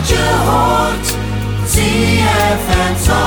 Touch your heart, CFM.